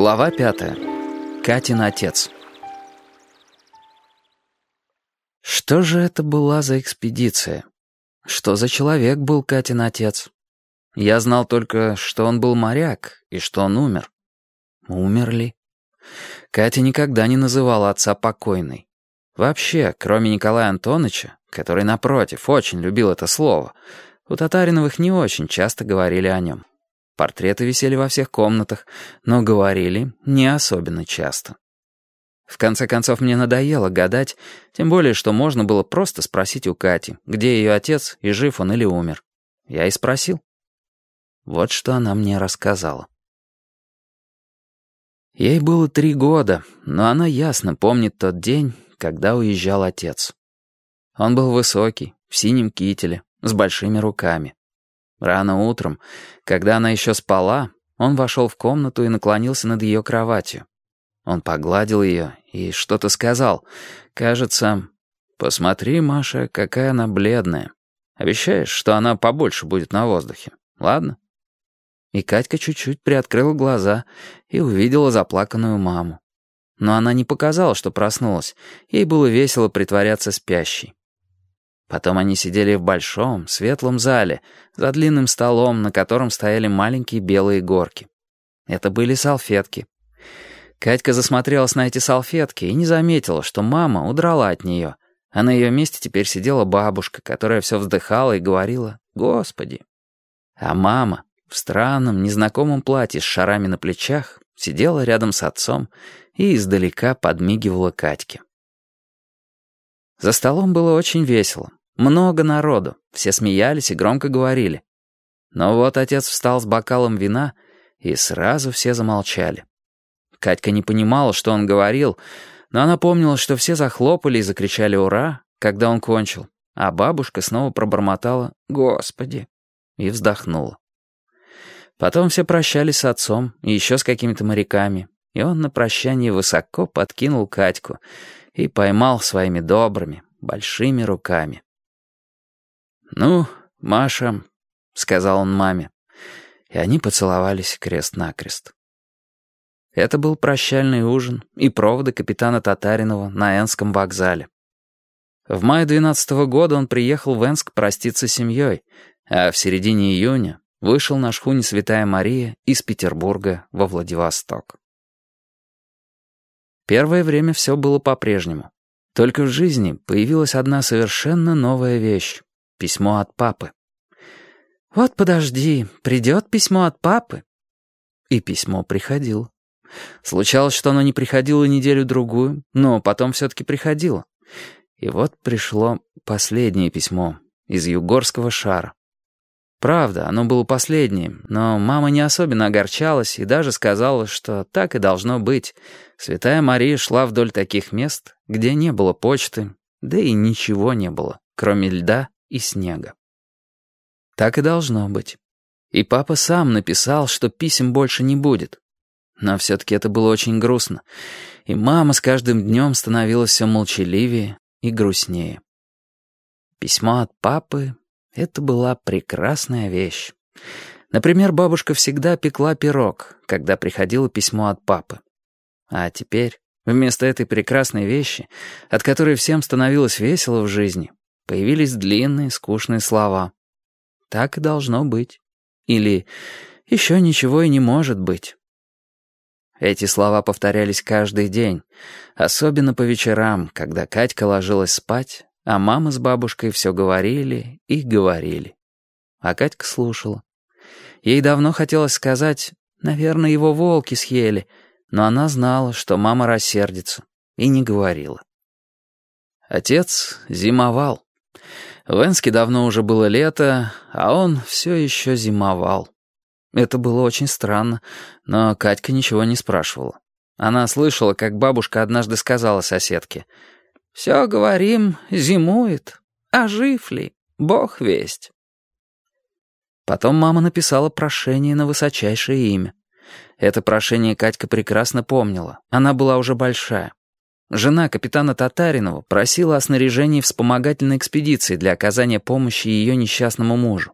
Глава пятая. Катин отец. Что же это была за экспедиция? Что за человек был Катин отец? Я знал только, что он был моряк и что он умер. Умер ли? Катя никогда не называла отца покойной. Вообще, кроме Николая Антоновича, который, напротив, очень любил это слово, у Татариновых не очень часто говорили о нем. Портреты висели во всех комнатах, но говорили не особенно часто. В конце концов, мне надоело гадать, тем более, что можно было просто спросить у Кати, где ее отец и жив он или умер. Я и спросил. Вот что она мне рассказала. Ей было три года, но она ясно помнит тот день, когда уезжал отец. Он был высокий, в синем кителе, с большими руками. Рано утром, когда она еще спала, он вошел в комнату и наклонился над ее кроватью. Он погладил ее и что-то сказал. Кажется, «Посмотри, Маша, какая она бледная. Обещаешь, что она побольше будет на воздухе, ладно?» И Катька чуть-чуть приоткрыла глаза и увидела заплаканную маму. Но она не показала, что проснулась. Ей было весело притворяться спящей. Потом они сидели в большом, светлом зале, за длинным столом, на котором стояли маленькие белые горки. Это были салфетки. Катька засмотрелась на эти салфетки и не заметила, что мама удрала от нее, а на ее месте теперь сидела бабушка, которая все вздыхала и говорила «Господи». А мама в странном, незнакомом платье с шарами на плечах сидела рядом с отцом и издалека подмигивала Катьке. За столом было очень весело. Много народу, все смеялись и громко говорили. Но вот отец встал с бокалом вина, и сразу все замолчали. Катька не понимала, что он говорил, но она помнила, что все захлопали и закричали «Ура!», когда он кончил, а бабушка снова пробормотала «Господи!» и вздохнула. Потом все прощались с отцом и еще с какими-то моряками, и он на прощание высоко подкинул Катьку и поймал своими добрыми, большими руками. «Ну, Маша», — сказал он маме, и они поцеловались крест-накрест. Это был прощальный ужин и проводы капитана Татаринова на Энском вокзале. В мае 12 -го года он приехал в Энск проститься с семьей, а в середине июня вышел на шхуне «Святая Мария» из Петербурга во Владивосток. Первое время все было по-прежнему. Только в жизни появилась одна совершенно новая вещь. Письмо от папы. «Вот подожди, придет письмо от папы». И письмо приходило. Случалось, что оно не приходило неделю-другую, но потом все-таки приходило. И вот пришло последнее письмо из Югорского шара. Правда, оно было последним, но мама не особенно огорчалась и даже сказала, что так и должно быть. Святая Мария шла вдоль таких мест, где не было почты, да и ничего не было, кроме льда и снега. Так и должно быть. И папа сам написал, что писем больше не будет. Но все-таки это было очень грустно, и мама с каждым днем становилась все молчаливее и грустнее. Письмо от папы — это была прекрасная вещь. Например, бабушка всегда пекла пирог, когда приходило письмо от папы. А теперь, вместо этой прекрасной вещи, от которой всем становилось весело в жизни, Появились длинные, скучные слова. Так и должно быть. Или еще ничего и не может быть. Эти слова повторялись каждый день, особенно по вечерам, когда Катька ложилась спать, а мама с бабушкой все говорили и говорили. А Катька слушала. Ей давно хотелось сказать, наверное, его волки съели, но она знала, что мама рассердится, и не говорила. Отец зимовал. В Энске давно уже было лето, а он все еще зимовал. Это было очень странно, но Катька ничего не спрашивала. Она слышала, как бабушка однажды сказала соседке, «Все, говорим, зимует, а жив ли, бог весть». Потом мама написала прошение на высочайшее имя. Это прошение Катька прекрасно помнила, она была уже большая. Жена капитана Татаринова просила о снаряжении вспомогательной экспедиции для оказания помощи ее несчастному мужу.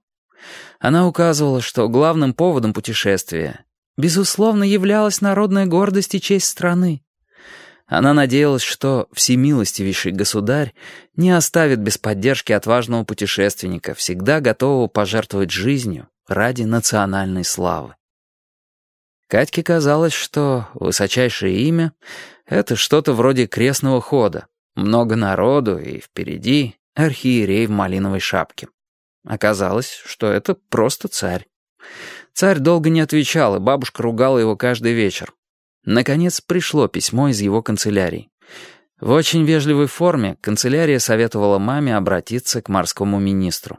Она указывала, что главным поводом путешествия безусловно, являлась народная гордость и честь страны. Она надеялась, что всемилостивейший государь не оставит без поддержки отважного путешественника, всегда готового пожертвовать жизнью ради национальной славы. Катьке казалось, что высочайшее имя — это что-то вроде крестного хода. Много народу, и впереди архиерей в малиновой шапке. Оказалось, что это просто царь. Царь долго не отвечал, и бабушка ругала его каждый вечер. Наконец пришло письмо из его канцелярии. В очень вежливой форме канцелярия советовала маме обратиться к морскому министру.